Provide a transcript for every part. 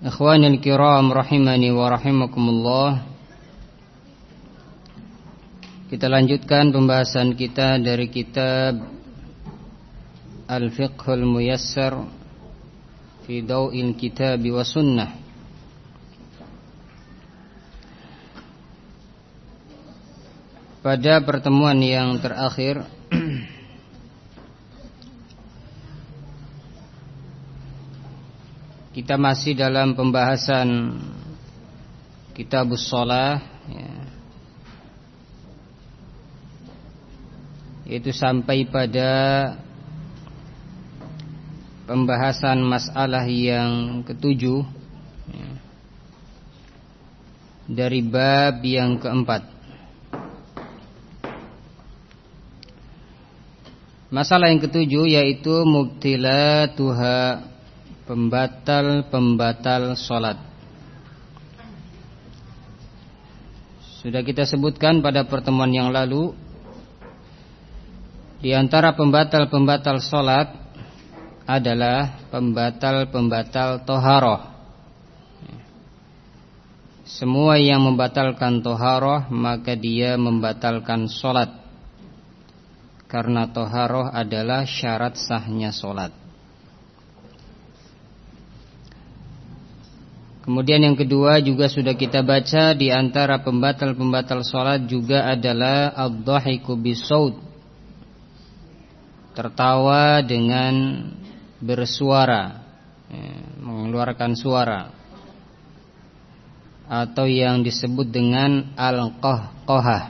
Ikhwani al-kiram rahimani wa Kita lanjutkan pembahasan kita dari kitab Al-Fiqhul Muyassar Fi Daw'il Kitab wa Sunnah. Pada pertemuan yang terakhir Kita masih dalam pembahasan Kitabus Salah ya. Itu sampai pada pembahasan masalah yang ketujuh ya, dari bab yang keempat. Masalah yang ketujuh yaitu mubtilatuha pembatal-pembatal solat. Sudah kita sebutkan pada pertemuan yang lalu di antara pembatal-pembatal solat adalah pembatal-pembatal toharoh. Semua yang membatalkan toharoh maka dia membatalkan solat. Karena toharoh adalah syarat sahnya solat. Kemudian yang kedua juga sudah kita baca di antara pembatal-pembatal solat juga adalah ad-dhahiku bisaud tertawa dengan bersuara ya, mengeluarkan suara. Atau yang disebut dengan al-qahqahah.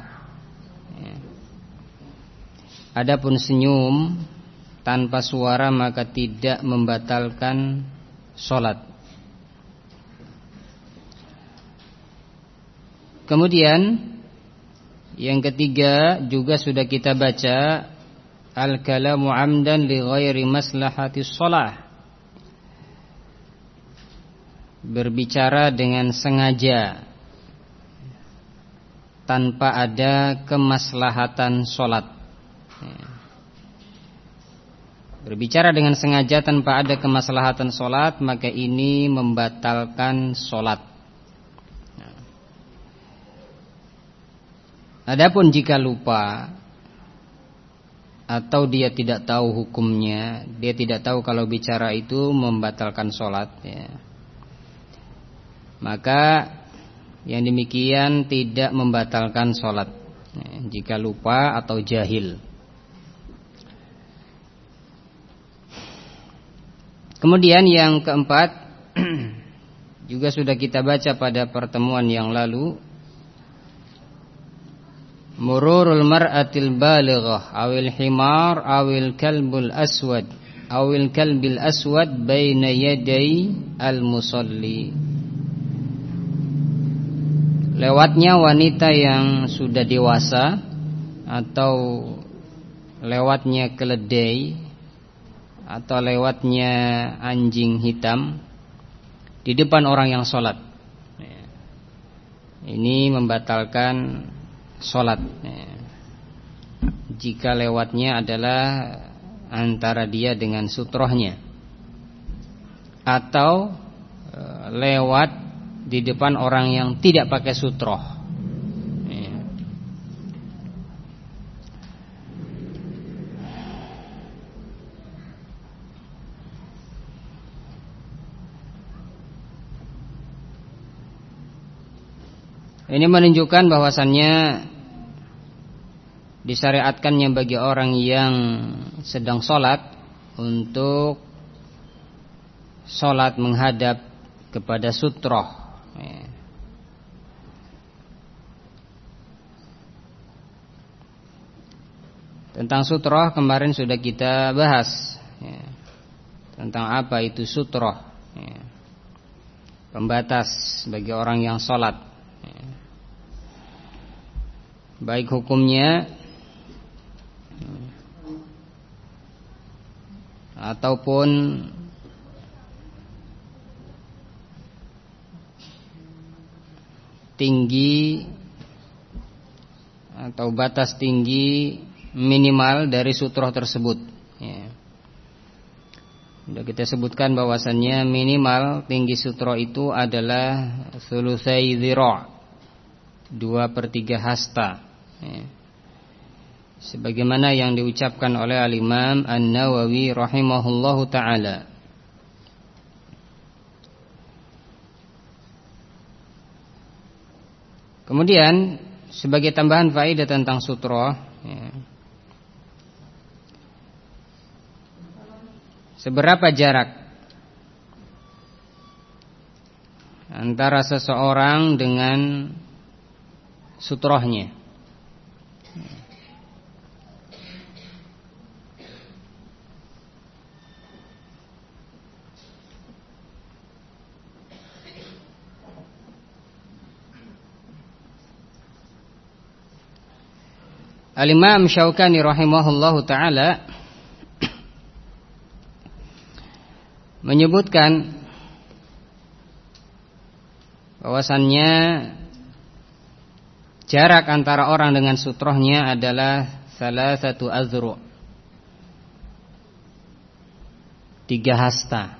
Ya. Adapun senyum tanpa suara maka tidak membatalkan sholat Kemudian yang ketiga juga sudah kita baca al-kalamu amdan li ghairi maslahati shalah. Berbicara dengan sengaja tanpa ada kemaslahatan solat berbicara dengan sengaja tanpa ada kemaslahatan solat maka ini membatalkan solat Adapun jika lupa atau dia tidak tahu hukumnya, dia tidak tahu kalau bicara itu membatalkan sholat, ya. maka yang demikian tidak membatalkan sholat ya, jika lupa atau jahil. Kemudian yang keempat juga sudah kita baca pada pertemuan yang lalu mururul mar'atil balighah awil himar awil kalbul aswad awil kalbil aswad baina yaday al musalli lewatnya wanita yang sudah dewasa atau lewatnya keledai atau lewatnya anjing hitam di depan orang yang sholat. Ini membatalkan sholat. Jika lewatnya adalah Antara dia dengan sutrohnya. Atau e, Lewat Di depan orang yang tidak pakai sutroh Ini menunjukkan bahwasannya disyariatkannya bagi orang yang sedang sholat untuk sholat menghadap kepada sutroh. Ya. Tentang sutroh kemarin sudah kita bahas ya. Tentang apa itu sutroh ya. pembatas bagi orang yang sholat baik hukumnya ataupun tinggi atau batas tinggi minimal dari sutroh tersebut. Ya. Sudah kita sebutkan bahwasannya minimal tinggi sutroh itu adalah sulusai zira, dua per tiga hasta. Ya. Sebagaimana yang diucapkan oleh al-Imam An-Nawawi rahimahullahu taala. Kemudian sebagai tambahan faedah tentang sutroh ya, Seberapa jarak Antara seseorang dengan sutrohnya Al-Imam Syaukani rahimahullahu taala menyebutkan bahwasannya jarak antara orang dengan sutrohnya adalah salah satu azru. Tiga hasta.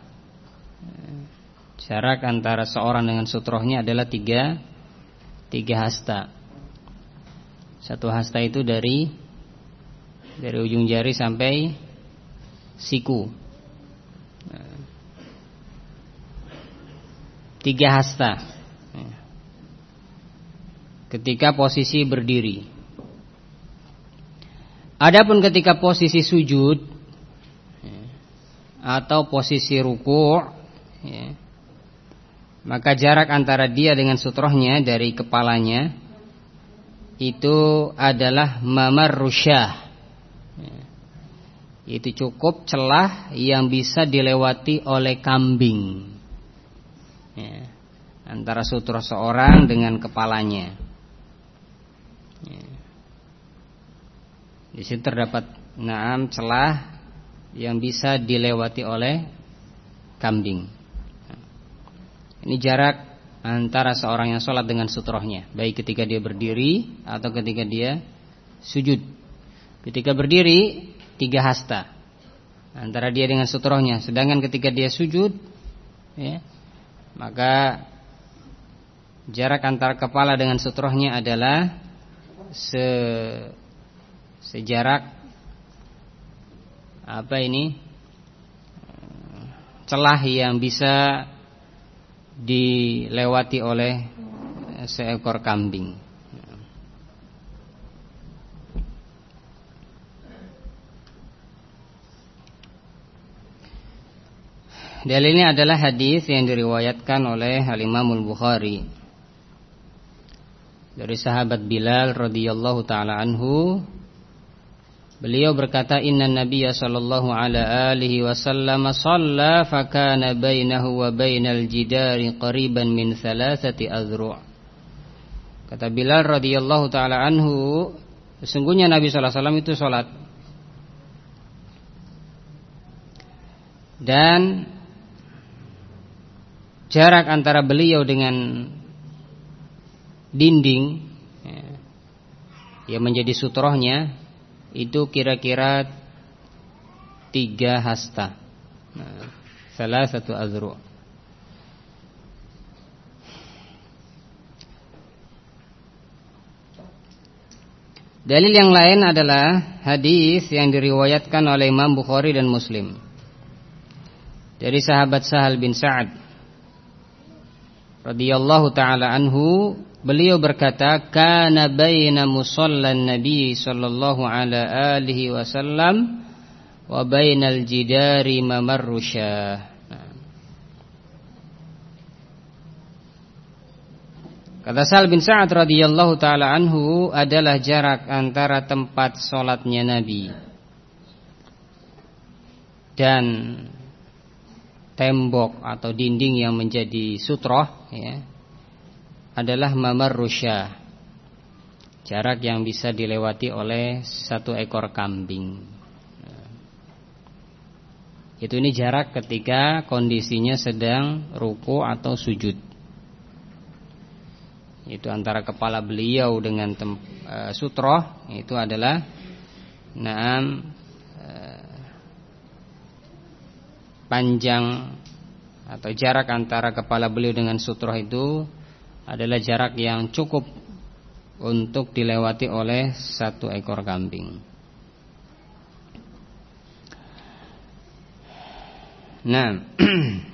Jarak antara seorang dengan sutrohnya adalah tiga tiga hasta satu hasta itu dari dari ujung jari sampai siku. Tiga hasta. Ketika posisi berdiri. Adapun ketika posisi sujud atau posisi ruku' ya, maka jarak antara dia dengan sutrohnya dari kepalanya itu adalah mamar rusyah itu cukup celah yang bisa dilewati oleh kambing ya. antara sutra seorang dengan kepalanya ya. di situ terdapat naam celah yang bisa dilewati oleh kambing ini jarak antara seorang yang sholat dengan sutrohnya. Baik ketika dia berdiri Atau ketika dia sujud. Ketika berdiri Tiga hasta. Antara dia dengan sutrohnya. Sedangkan ketika dia sujud ya, Maka Jarak antara kepala dengan sutrohnya adalah se, Sejarak Apa ini Celah yang bisa dilewati oleh seekor kambing. Dalilnya adalah hadis yang diriwayatkan oleh Al Imamul Bukhari dari sahabat Bilal radhiyallahu taala anhu Beliau berkata inna nabiyya sallallahu ala alihi wasallam shalla fakana bainahu wa bainal jidari qariban min thalathati azru' Kata Bilal radhiyallahu taala anhu sesungguhnya Nabi sallallahu alaihi wasallam itu salat dan jarak antara beliau dengan dinding ya, yang menjadi sutrohnya itu kira-kira tiga hasta. Nah, salah satu azru. Dalil yang lain adalah hadis yang diriwayatkan oleh Imam Bukhari dan Muslim dari sahabat Sahal bin Sa'ad radhiyallahu taala anhu Beliau berkata, "Kana baina musallan Nabi sallallahu ala alihi wasallam wa bainal jidari mamarrusha." Kata Sal bin Sa'ad radhiyallahu taala anhu adalah jarak antara tempat solatnya Nabi dan tembok atau dinding yang menjadi sutroh ya, adalah mamar rusya jarak yang bisa dilewati oleh satu ekor kambing. Itu ini jarak ketika kondisinya sedang ruku atau sujud. Itu antara kepala beliau dengan e, sutroh itu adalah naam panjang atau jarak antara kepala beliau dengan sutroh itu adalah jarak yang cukup untuk dilewati oleh satu ekor kambing. Nah,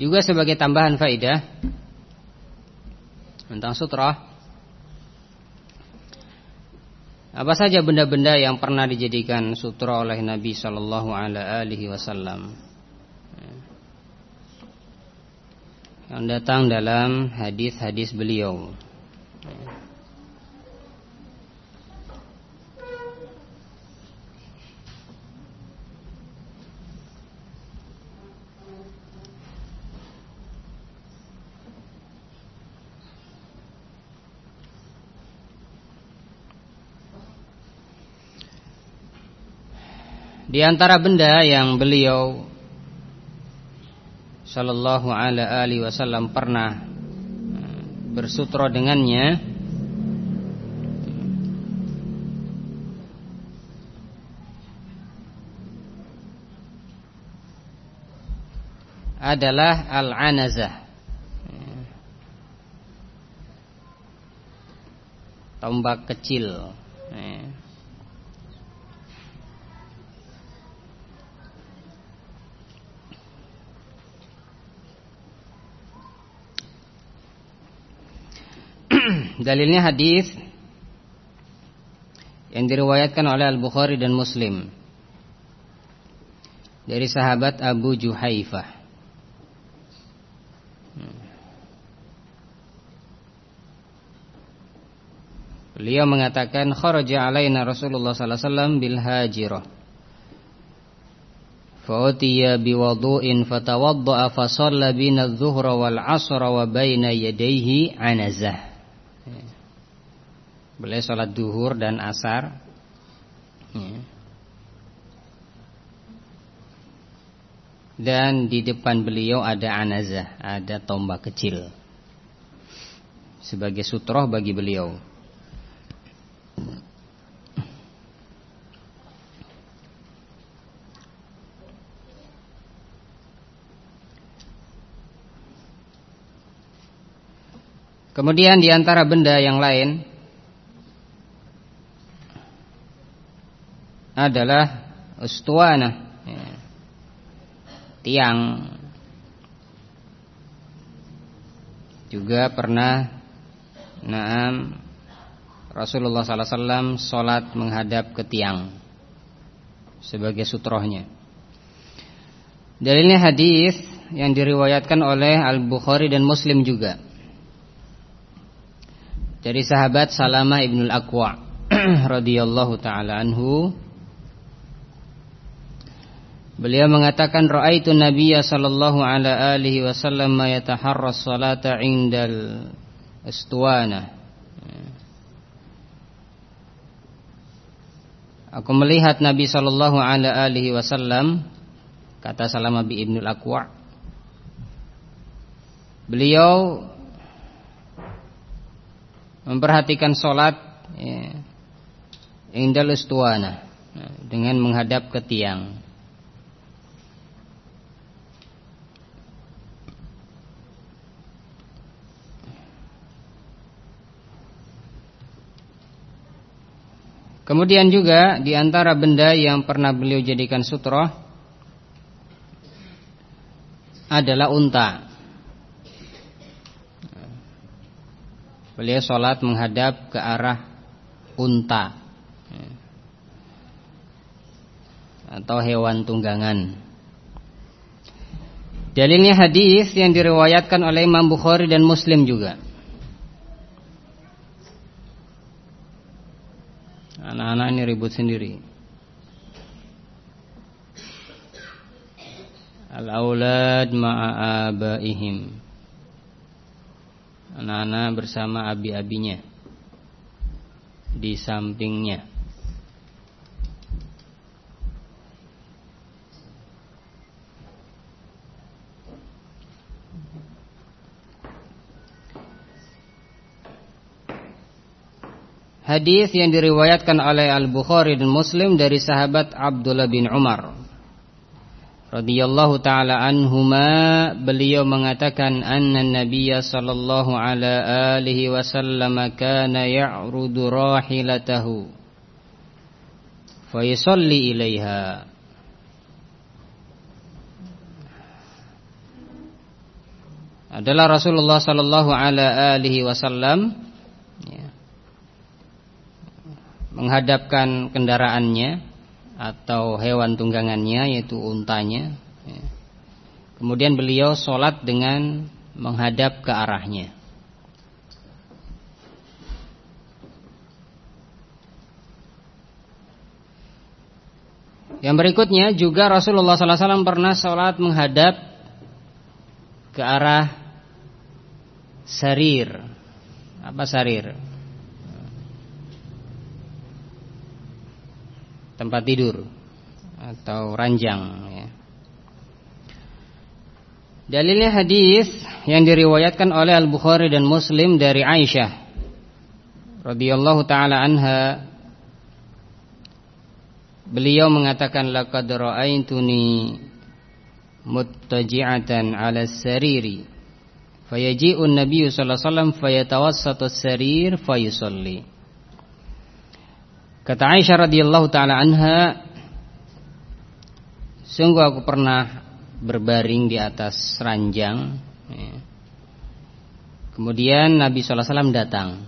Juga sebagai tambahan faidah tentang sutra apa saja benda-benda yang pernah dijadikan sutra oleh Nabi Shallallahu Alaihi Wasallam yang datang dalam hadis-hadis beliau. Di antara benda yang beliau Sallallahu alaihi wasallam pernah eh, Bersutra dengannya Adalah Al-Anazah Tombak kecil eh. Dalilnya hadis yang diriwayatkan oleh Al-Bukhari dan Muslim dari sahabat Abu Juhaifah. Beliau mengatakan kharaja alaina Rasulullah sallallahu alaihi wasallam bil hajirah. Fa'utiya biwudu'in fatawadda'a fa shalla bina adh-dhuhra wal 'ashra wa baina yadayhi 'anazah. Boleh sholat duhur dan asar. Ya. Dan di depan beliau ada anazah Ada tombak kecil. Sebagai sutroh bagi beliau Kemudian di antara benda yang lain adalah ustuana ya. tiang juga pernah naam Rasulullah sallallahu alaihi wasallam salat menghadap ke tiang sebagai sutrohnya. Dalilnya hadis yang diriwayatkan oleh Al-Bukhari dan Muslim juga. Dari sahabat Salamah ibnul Aqwa radhiyallahu taala anhu Beliau mengatakan raaitu Nabiyya sallallahu ala alihi wasallam yataharras salata 'indal istuwana. Aku melihat Nabi sallallahu ala alihi wasallam kata Salamah bin Ibnul Aqwa Beliau memperhatikan salat ya, indal istuwana dengan menghadap ke tiang. Kemudian juga di antara benda yang pernah beliau jadikan sutroh adalah unta. Beliau sholat menghadap ke arah unta. atau hewan tunggangan. Dalilnya hadis yang diriwayatkan oleh Imam Bukhari dan Muslim juga. Anak-anak ini ribut sendiri. Al-aulad ma'abaihim. Anak-anak bersama abi-abinya di sampingnya. Hadis yang diriwayatkan oleh Al-Bukhari dan Muslim dari sahabat Abdullah bin Umar radhiyallahu taala anhuma beliau mengatakan anna nabiyya sallallahu ala alihi wasallam kana ya'rudu rahilatahu fa yusalli ilaiha. Adalah Rasulullah sallallahu ala alihi wasallam menghadapkan kendaraannya atau hewan tunggangannya yaitu untanya. Ya. Kemudian beliau sholat dengan menghadap ke arahnya. Yang berikutnya juga Rasulullah SAW pernah sholat menghadap ke arah sarir. Apa sarir? Tempat tidur atau ranjang ya. Dalilnya hadis yang diriwayatkan oleh Al-Bukhari dan Muslim dari Aisyah radhiyallahu taala anha beliau mengatakan laqad ra'aituni muttaji'atan 'ala sariri fayaji'u an-nabiy sallallahu alaihi wasallam fayatawassatu as-sarir fayusalli Kata Aisyah radhiyallahu taala anha, sungguh aku pernah berbaring di atas ranjang. Ya. Kemudian Nabi SAW datang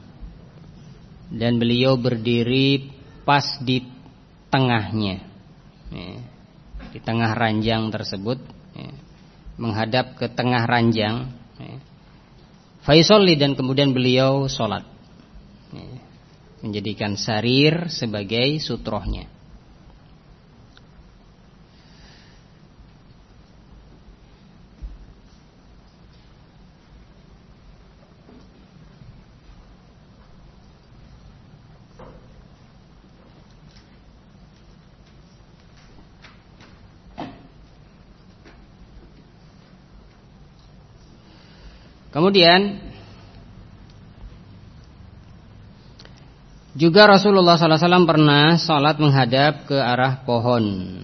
dan beliau berdiri pas di tengahnya, ya. di tengah ranjang tersebut, ya. menghadap ke tengah ranjang. Faisoli dan kemudian beliau sholat menjadikan sarir sebagai sutrohnya. Kemudian Juga Rasulullah SAW pernah sholat menghadap ke arah pohon.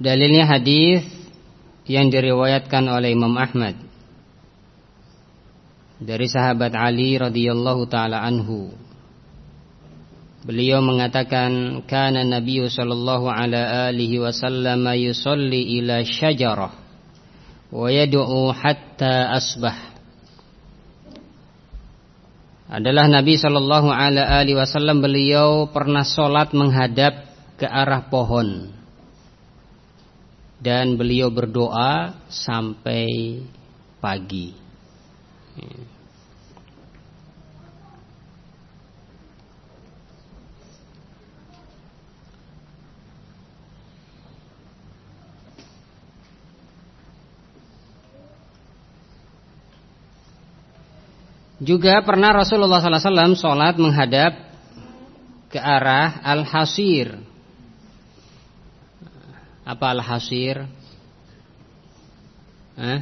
Dalilnya hadis yang diriwayatkan oleh Imam Ahmad dari sahabat Ali radhiyallahu taala anhu. Beliau mengatakan kana Nabi sallallahu ala alihi wasallam yusalli ila syajarah wa yad'u hatta asbah adalah Nabi Shallallahu Alaihi Wasallam beliau pernah sholat menghadap ke arah pohon dan beliau berdoa sampai pagi. Juga pernah Rasulullah SAW sholat menghadap ke arah Al-Hasir. Apa Al-Hasir? Eh?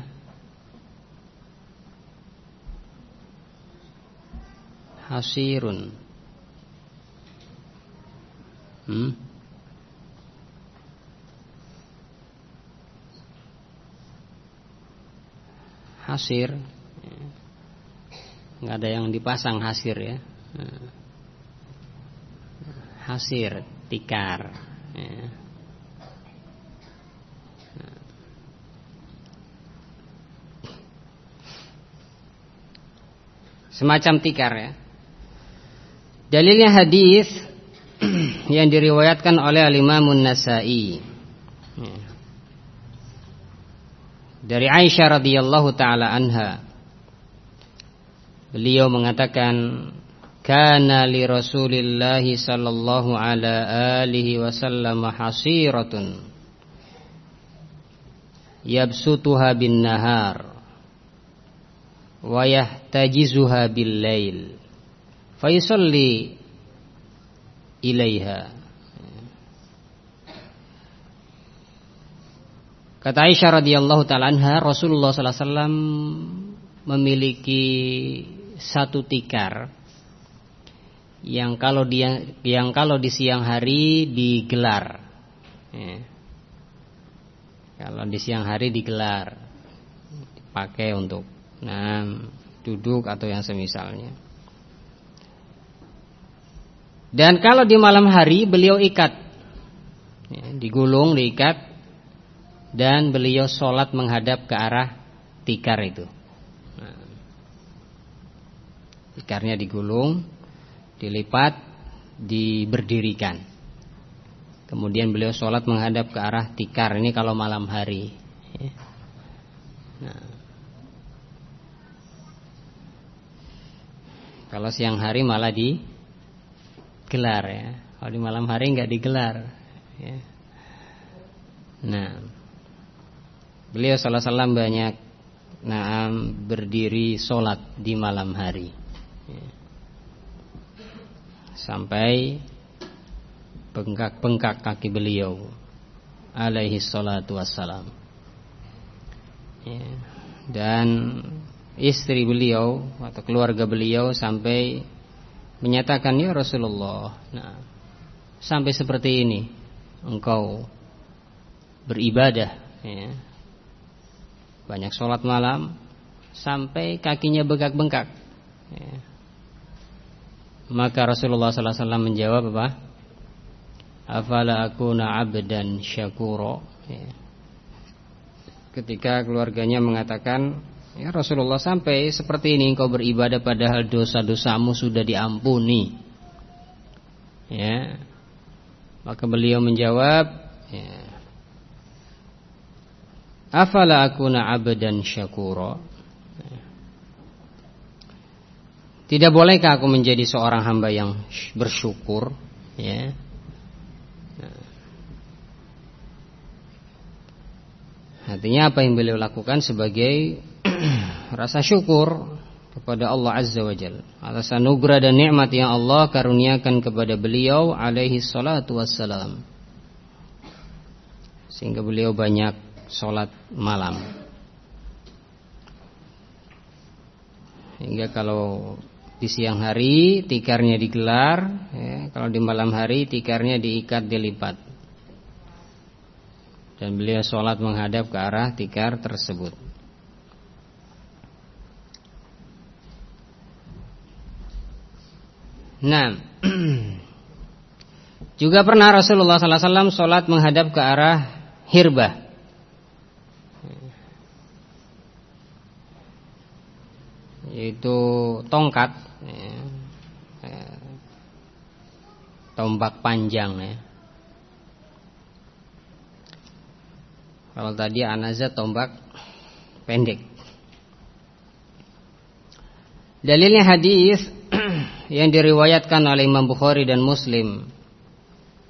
Hasirun. Hmm? Hasir nggak ada yang dipasang hasir ya hasir tikar ya. semacam tikar ya dalilnya hadis yang diriwayatkan oleh Al-Imam An-Nasa'i. Ya. Dari Aisyah radhiyallahu taala anha. Beliau mengatakan kana li Rasulillah sallallahu ala alihi wasallam hasiratun yabsutuha bin nahar wa yahtajizuha bil lail fa yusalli ilaiha. Kata Aisyah radhiyallahu taala anha Rasulullah sallallahu alaihi wasallam memiliki satu tikar yang kalau dia yang kalau di siang hari digelar ya. kalau di siang hari digelar dipakai untuk nah duduk atau yang semisalnya dan kalau di malam hari beliau ikat ya, digulung diikat dan beliau sholat menghadap ke arah tikar itu. Nah, tikarnya digulung, dilipat, diberdirikan. Kemudian beliau sholat menghadap ke arah tikar. Ini kalau malam hari. Nah, kalau siang hari malah digelar ya. Kalau di malam hari nggak digelar. Ya. Nah. Beliau salah salam banyak naam berdiri solat di malam hari. Sampai bengkak-bengkak kaki beliau alaihi salatu wassalam. Ya. Dan istri beliau atau keluarga beliau sampai menyatakan ya Rasulullah, nah, sampai seperti ini engkau beribadah ya, banyak sholat malam sampai kakinya bengkak-bengkak. Ya. Maka Rasulullah SAW menjawab apa? Afala akuna abdan syakuro. Ya. Ketika keluarganya mengatakan, ya Rasulullah sampai seperti ini engkau beribadah padahal dosa-dosamu sudah diampuni. Ya. Maka beliau menjawab, ya, Afala akuna abdan syakura Tidak bolehkah aku menjadi seorang hamba yang bersyukur? Ya. Artinya apa yang beliau lakukan sebagai rasa syukur kepada Allah Azza wa Jal atas anugerah dan nikmat yang Allah karuniakan kepada beliau alaihi salatu wassalam. Sehingga beliau banyak sholat malam. Hingga kalau di siang hari tikarnya digelar ya, Kalau di malam hari tikarnya diikat dilipat. Dan beliau sholat menghadap ke arah tikar tersebut. Nah Juga pernah Rasulullah SAW sholat menghadap ke arah hirbah yaitu tongkat ya, ya, tombak panjang ya. Kalau tadi anaza tombak pendek. Dalilnya hadis yang diriwayatkan oleh Imam Bukhari dan Muslim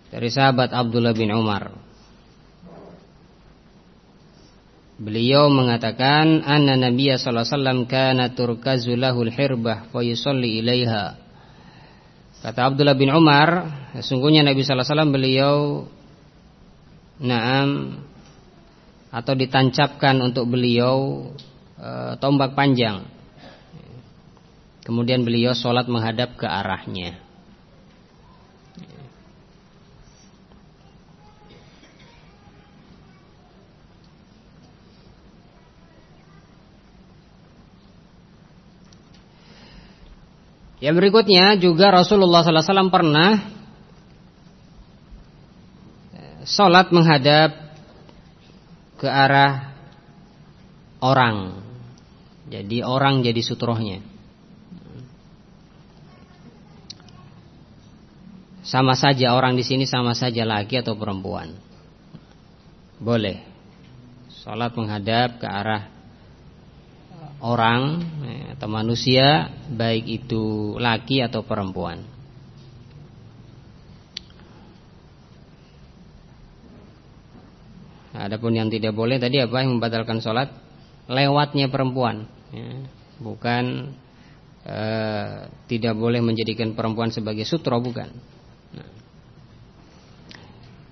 dari sahabat Abdullah bin Umar Beliau mengatakan anna Nabiya sallallahu alaihi wasallam kana turkazu lahul hirbah fa ilaiha. Kata Abdullah bin Umar, sesungguhnya Nabi sallallahu alaihi wasallam beliau na'am atau ditancapkan untuk beliau e, tombak panjang. Kemudian beliau sholat menghadap ke arahnya. Yang berikutnya juga Rasulullah SAW pernah eh, Sholat menghadap ke arah orang Jadi orang jadi sutrohnya sama saja orang di sini sama saja laki atau perempuan. Boleh. Salat menghadap ke arah orang eh, atau manusia baik itu laki atau perempuan. Adapun yang tidak boleh tadi apa yang membatalkan sholat lewatnya perempuan, ya. bukan e, tidak boleh menjadikan perempuan sebagai sutro bukan. Nah.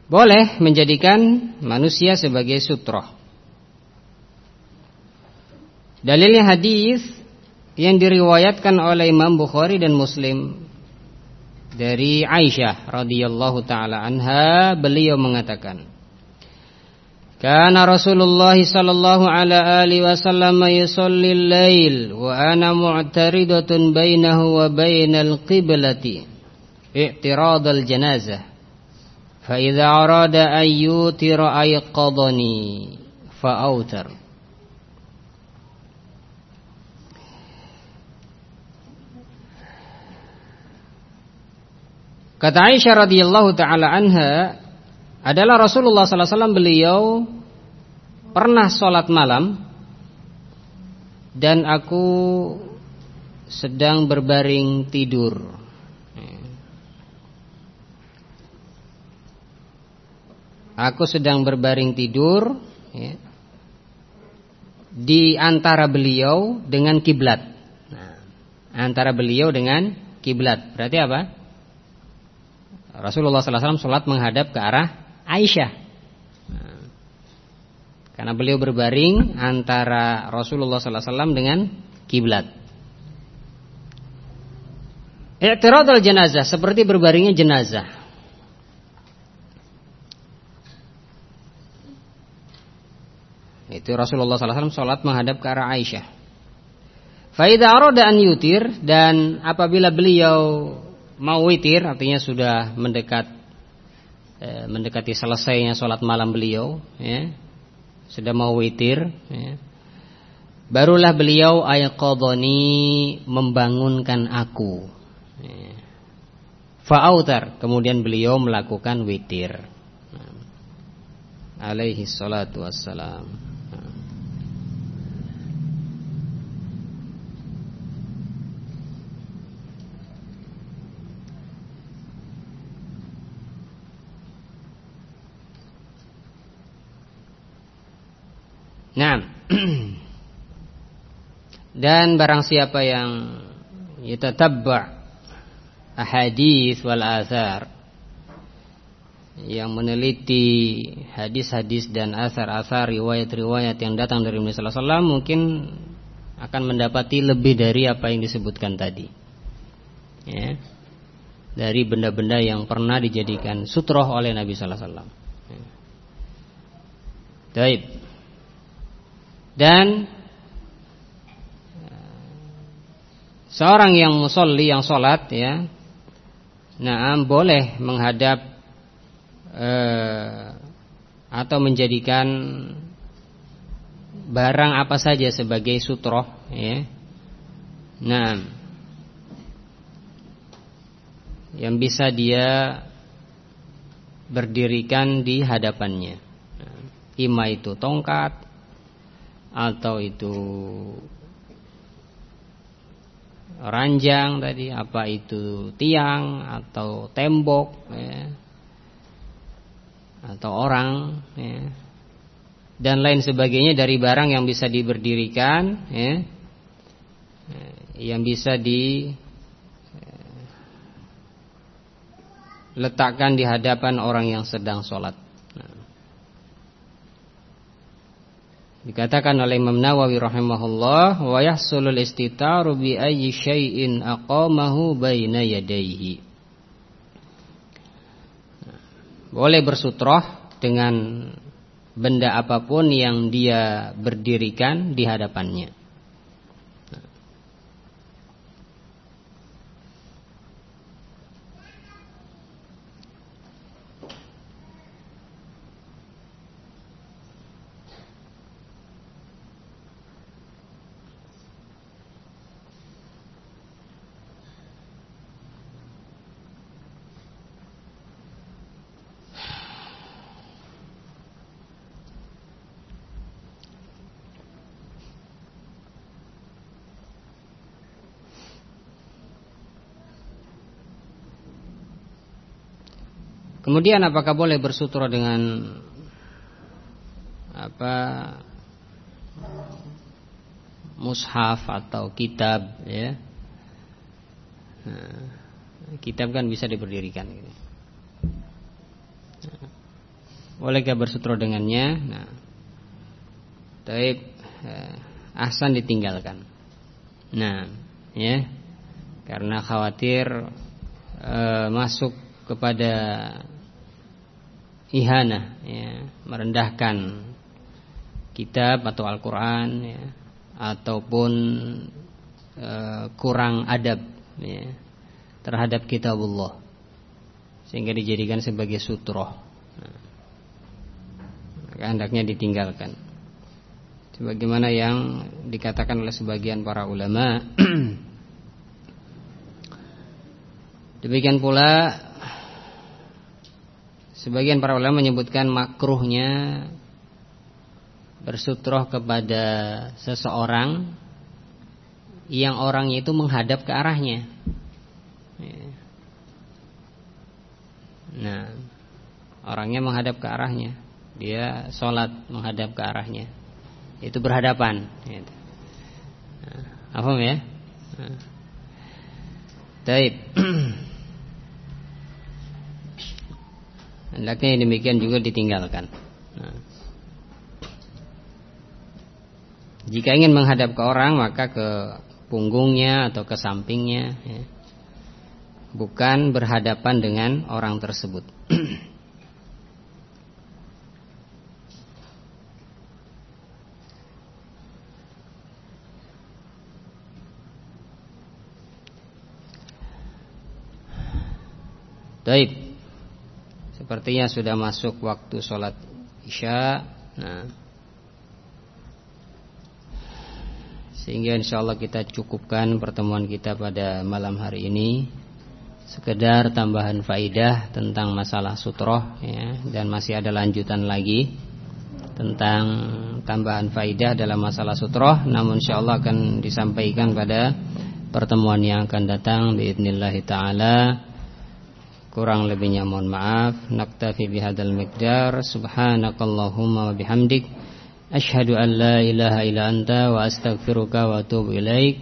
Boleh menjadikan manusia sebagai sutro. Dalilnya hadis yang diriwayatkan oleh Imam Bukhari dan Muslim dari Aisyah radhiyallahu taala anha beliau mengatakan Kana Rasulullah sallallahu alaihi wasallam yusalli al-lail wa ana mu'taridatun bainahu wa bainal qiblati i'tirad al-janazah fa idza arada an yutira ayqadani fa autar Kata Aisyah radhiyallahu taala anha adalah Rasulullah SAW beliau pernah sholat malam dan aku sedang berbaring tidur. Aku sedang berbaring tidur ya, di antara beliau dengan kiblat. Nah, antara beliau dengan kiblat. Berarti apa? Rasulullah SAW sholat menghadap ke arah Aisyah. karena beliau berbaring antara Rasulullah SAW dengan kiblat. I'tiradul jenazah seperti berbaringnya jenazah. Itu Rasulullah SAW sholat menghadap ke arah Aisyah. Faidah aroda an yutir dan apabila beliau mau witir artinya sudah mendekat Eh, mendekati selesainya sholat malam beliau, ya, sudah mau witir, ya, barulah beliau ayqadhani membangunkan aku. Ya. Fa'autar, kemudian beliau melakukan witir. Alaihi salatu wassalam. Nah, dan barang siapa yang yatatabba' ahadits wal athar yang meneliti hadis-hadis dan asar-asar riwayat-riwayat yang datang dari Nabi sallallahu alaihi wasallam mungkin akan mendapati lebih dari apa yang disebutkan tadi. Ya. Dari benda-benda yang pernah dijadikan sutroh oleh Nabi sallallahu alaihi wasallam. Ya. Baik. Dan seorang yang musolli yang sholat ya, nah boleh menghadap eh, atau menjadikan barang apa saja sebagai sutroh ya. Nah, yang bisa dia berdirikan di hadapannya. Ima itu tongkat, atau itu ranjang tadi apa itu tiang atau tembok ya, atau orang ya, dan lain sebagainya dari barang yang bisa diberdirikan ya, yang bisa di letakkan di hadapan orang yang sedang sholat Dikatakan oleh Imam Nawawi rahimahullah wa yahsulul istitaru bi ayyi syai'in aqamahu baina yadayhi. Boleh bersutroh dengan benda apa pun yang dia berdirikan di hadapannya. Kemudian apakah boleh bersutra dengan apa mushaf atau kitab ya? Nah, kitab kan bisa diberdirikan gitu. Nah, bolehkah bersutra dengannya? Nah, tapi eh, ahsan ditinggalkan. Nah, ya, karena khawatir eh, masuk kepada ihana, ya, merendahkan kitab atau Al-Quran, ya, ataupun eh, kurang adab, ya, terhadap kitabullah, sehingga dijadikan sebagai sutroh. Nah, hendaknya ditinggalkan. Sebagaimana yang dikatakan oleh sebagian para ulama. Demikian pula sebagian para ulama menyebutkan makruhnya bersutroh kepada seseorang yang orangnya itu menghadap ke arahnya. Nah, orangnya menghadap ke arahnya. Dia sholat menghadap ke arahnya itu berhadapan gitu. Nah, apa ya? Nah. Taib. Hendaknya yang demikian juga ditinggalkan. Nah. Jika ingin menghadap ke orang maka ke punggungnya atau ke sampingnya, ya. bukan berhadapan dengan orang tersebut. Taib. Sepertinya sudah masuk waktu sholat isya. Nah, sehingga insya Allah kita cukupkan pertemuan kita pada malam hari ini. Sekedar tambahan faidah tentang masalah sutroh ya, dan masih ada lanjutan lagi tentang tambahan faidah dalam masalah sutroh. Namun insya Allah akan disampaikan pada pertemuan yang akan datang. Bismillahirrahmanirrahim. Kurang lebihnya mohon maaf. Naktafi bihadzal miqdar. Subhanakallahumma wa bihamdik. Ashhadu an la ilaha illa anta wa astaghfiruka wa atubu ilaik.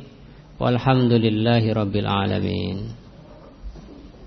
Walhamdulillahi rabbil alamin.